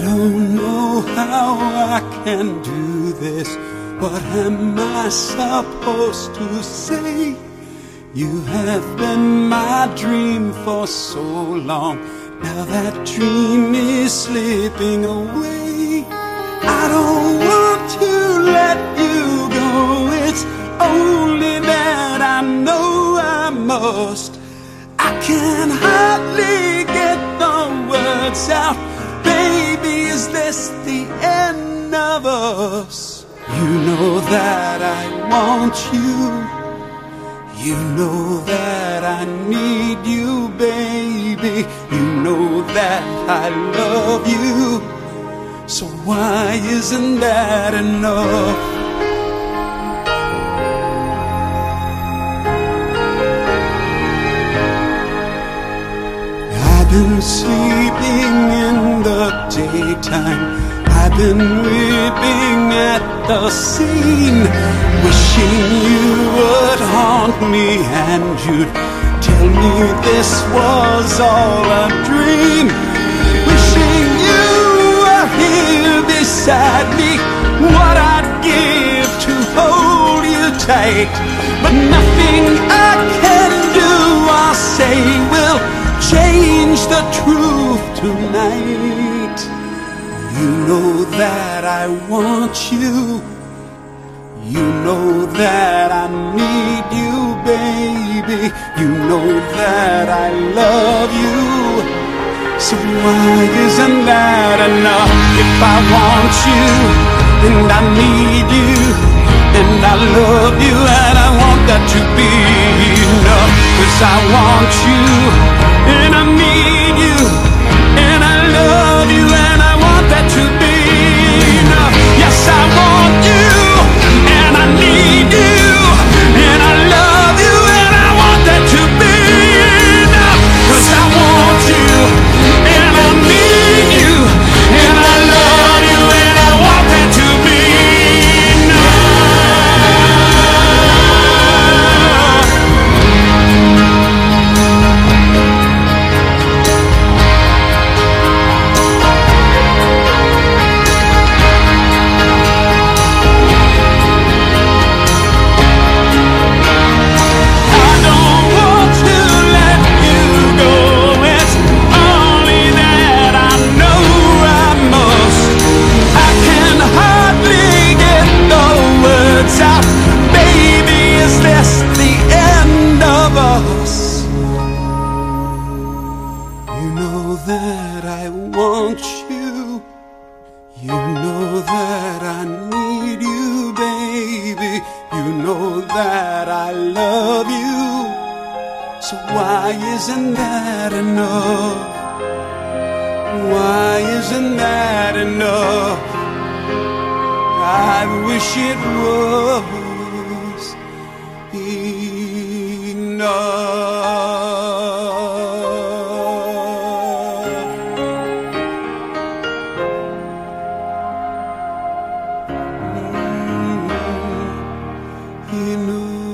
I don't know how I can do this. What am I supposed to say? You have been my dream for so long. Now that dream is slipping away. I don't want to let you go. It's only that I know I must. I can hardly get the words out. Baby, is this the end of us? You know that I want you. You know that I need you, baby. You know that I love you. So why isn't that enough? Been the daytime. I've been weeping at the scene, wishing you would haunt me and you'd tell me this was all a dream. Wishing you were here beside me, what I'd give to hold you tight. But nothing I can know that I want you. You know that I need you, baby. You know that I love you. So why isn't that enough? If I want you and I need you and I love you and I want that to be enough. Cause I want you know that I want you. You know that I need you, baby. You know that I love you. So why isn't that enough? Why isn't that enough? I wish it was. knew